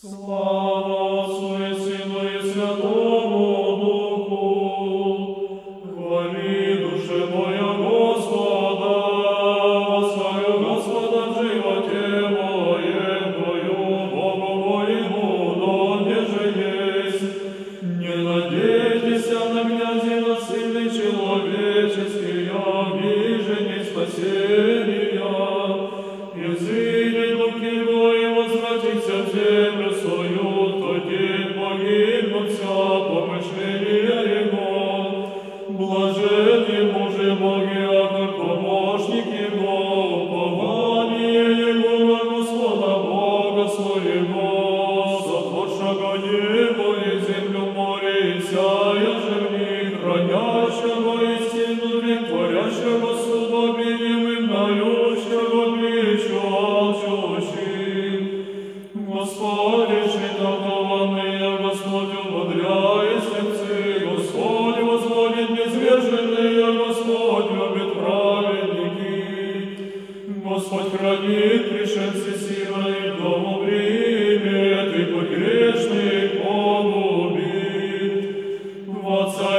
Слава Сыну и Святому Духу, хвали душе Господа, восхвалю Господа животе моем, твою Богу моему, же есть. Не надейтесь на меня, земно, сильный человеческий, я вижу не спасение. помощник Его, упование Его на Господа Бога своего.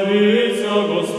Благословися, Господь.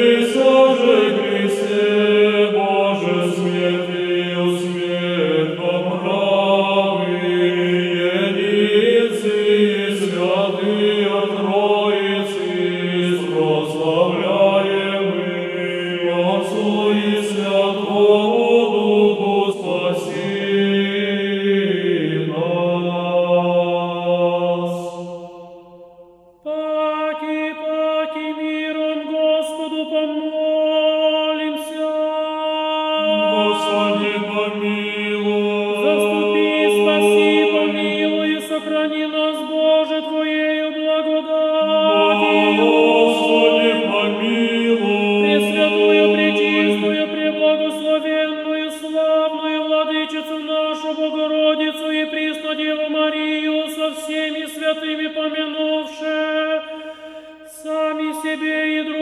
Владычицу нашу Богородицу и Преснодеву Марию со всеми святыми помянувши, сами себе и другим,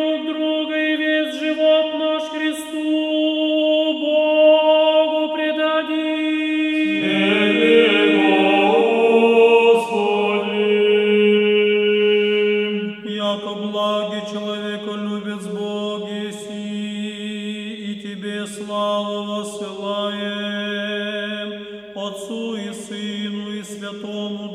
Святому